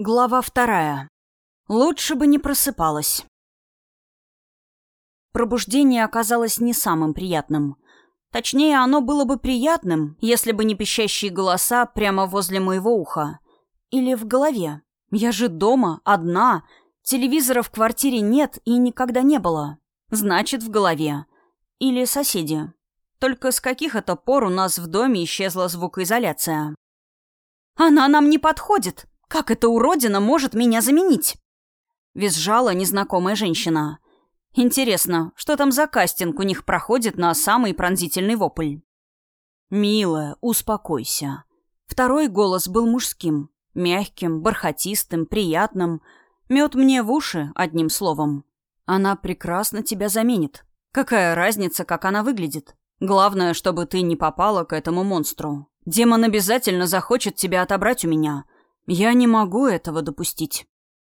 Глава вторая. Лучше бы не просыпалась. Пробуждение оказалось не самым приятным. Точнее, оно было бы приятным, если бы не пищащие голоса прямо возле моего уха. Или в голове. Я же дома, одна. Телевизора в квартире нет и никогда не было. Значит, в голове. Или соседи. Только с каких это пор у нас в доме исчезла звукоизоляция? «Она нам не подходит!» Как эта уродина может меня заменить?» Визжала незнакомая женщина. «Интересно, что там за кастинг у них проходит на самый пронзительный вопль?» «Милая, успокойся». Второй голос был мужским, мягким, бархатистым, приятным. Мед мне в уши, одним словом. Она прекрасно тебя заменит. Какая разница, как она выглядит? Главное, чтобы ты не попала к этому монстру. Демон обязательно захочет тебя отобрать у меня — я не могу этого допустить.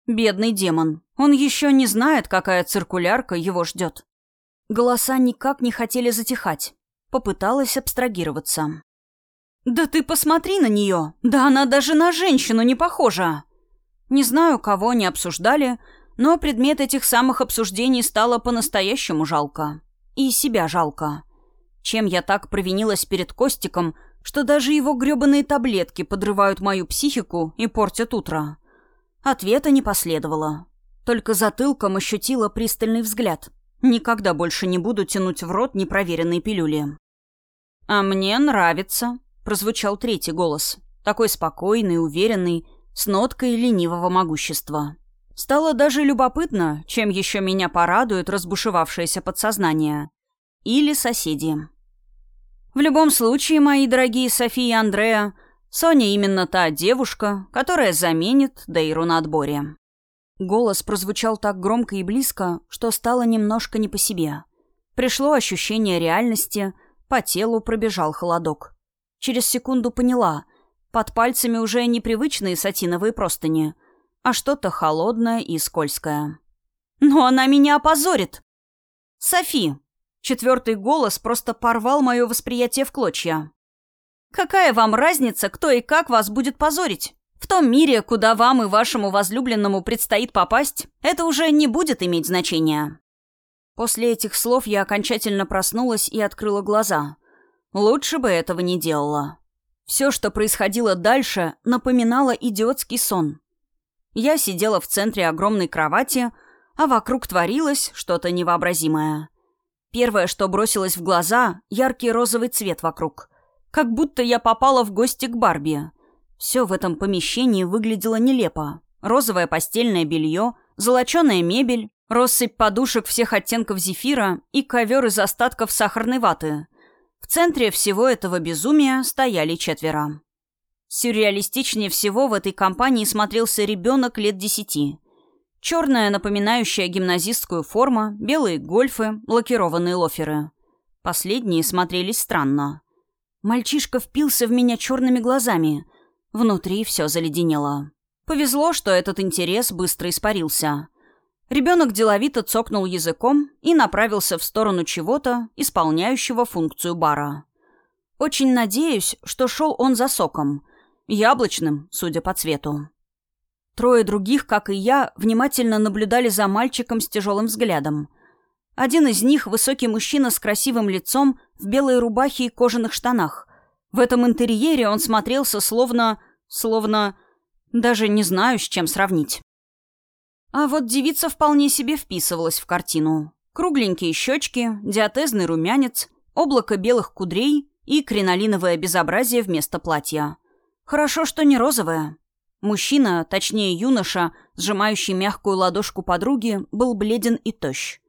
Бедный демон. Он еще не знает, какая циркулярка его ждет. Голоса никак не хотели затихать. Попыталась абстрагироваться. «Да ты посмотри на нее! Да она даже на женщину не похожа!» Не знаю, кого они обсуждали, но предмет этих самых обсуждений стало по-настоящему жалко. И себя жалко. Чем я так провинилась перед Костиком, что даже его грёбаные таблетки подрывают мою психику и портят утро. Ответа не последовало. Только затылком ощутила пристальный взгляд. Никогда больше не буду тянуть в рот непроверенные пилюли. «А мне нравится», — прозвучал третий голос. Такой спокойный, уверенный, с ноткой ленивого могущества. Стало даже любопытно, чем еще меня порадует разбушевавшееся подсознание. Или соседи. В любом случае, мои дорогие София и Андреа, Соня именно та девушка, которая заменит Дейру на отборе. Голос прозвучал так громко и близко, что стало немножко не по себе. Пришло ощущение реальности, по телу пробежал холодок. Через секунду поняла, под пальцами уже непривычные сатиновые простыни, а что-то холодное и скользкое. «Но она меня опозорит!» «Софи!» Четвертый голос просто порвал мое восприятие в клочья. «Какая вам разница, кто и как вас будет позорить? В том мире, куда вам и вашему возлюбленному предстоит попасть, это уже не будет иметь значения». После этих слов я окончательно проснулась и открыла глаза. Лучше бы этого не делала. Все, что происходило дальше, напоминало идиотский сон. Я сидела в центре огромной кровати, а вокруг творилось что-то невообразимое. Первое, что бросилось в глаза — яркий розовый цвет вокруг. Как будто я попала в гости к Барби. Все в этом помещении выглядело нелепо. Розовое постельное белье, золоченая мебель, россыпь подушек всех оттенков зефира и ковер из остатков сахарной ваты. В центре всего этого безумия стояли четверо. Сюрреалистичнее всего в этой компании смотрелся ребенок лет десяти. Черная, напоминающая гимназистскую форма, белые гольфы, лакированные лоферы. Последние смотрелись странно. Мальчишка впился в меня черными глазами. Внутри все заледенело. Повезло, что этот интерес быстро испарился. Ребенок деловито цокнул языком и направился в сторону чего-то, исполняющего функцию бара. Очень надеюсь, что шел он за соком. Яблочным, судя по цвету. Трое других, как и я, внимательно наблюдали за мальчиком с тяжелым взглядом. Один из них — высокий мужчина с красивым лицом, в белой рубахе и кожаных штанах. В этом интерьере он смотрелся словно... словно... даже не знаю, с чем сравнить. А вот девица вполне себе вписывалась в картину. Кругленькие щечки, диатезный румянец, облако белых кудрей и кринолиновое безобразие вместо платья. Хорошо, что не розовое. Мужчина, точнее юноша, сжимающий мягкую ладошку подруги, был бледен и тощ.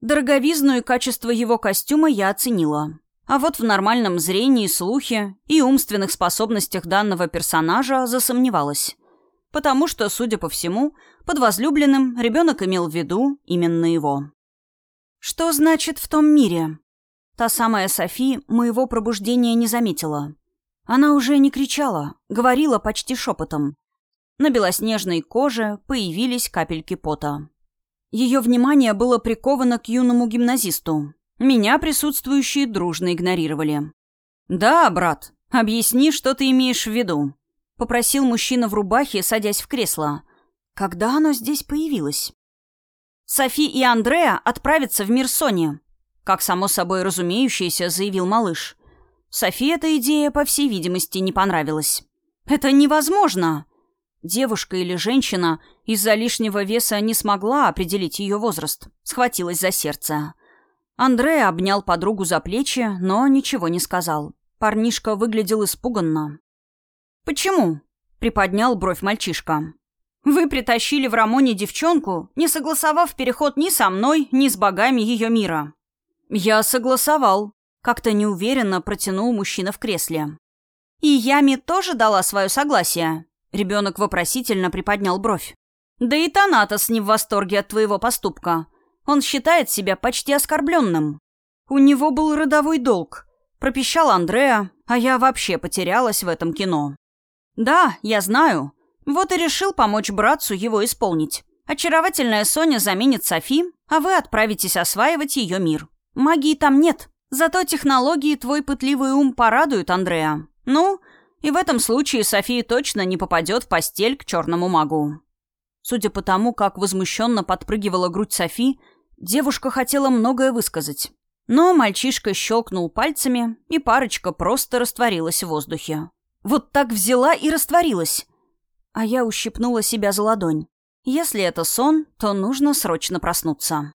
Дороговизну и качество его костюма я оценила. А вот в нормальном зрении, слухе и умственных способностях данного персонажа засомневалась. Потому что, судя по всему, под возлюбленным ребенок имел в виду именно его. Что значит «в том мире»? Та самая Софи моего пробуждения не заметила. Она уже не кричала, говорила почти шепотом. На белоснежной коже появились капельки пота. Ее внимание было приковано к юному гимназисту. Меня присутствующие дружно игнорировали. «Да, брат, объясни, что ты имеешь в виду». — попросил мужчина в рубахе, садясь в кресло. «Когда оно здесь появилось?» «Софи и Андреа отправятся в мир Сони», — как само собой разумеющееся заявил малыш. Софи эта идея, по всей видимости, не понравилась. «Это невозможно!» Девушка или женщина из-за лишнего веса не смогла определить ее возраст. Схватилась за сердце. Андрей обнял подругу за плечи, но ничего не сказал. Парнишка выглядел испуганно. «Почему?» — приподнял бровь мальчишка. «Вы притащили в Рамоне девчонку, не согласовав переход ни со мной, ни с богами ее мира». «Я согласовал», — как-то неуверенно протянул мужчина в кресле. «И Ями тоже дала свое согласие?» Ребенок вопросительно приподнял бровь. «Да и Танатос не в восторге от твоего поступка. Он считает себя почти оскорбленным. У него был родовой долг. Пропищал Андреа, а я вообще потерялась в этом кино. Да, я знаю. Вот и решил помочь братцу его исполнить. Очаровательная Соня заменит Софи, а вы отправитесь осваивать ее мир. Магии там нет. Зато технологии твой пытливый ум порадуют Андреа. Ну, и в этом случае София точно не попадет в постель к черному магу. Судя по тому, как возмущенно подпрыгивала грудь Софи, девушка хотела многое высказать. Но мальчишка щелкнул пальцами, и парочка просто растворилась в воздухе. Вот так взяла и растворилась. А я ущипнула себя за ладонь. Если это сон, то нужно срочно проснуться.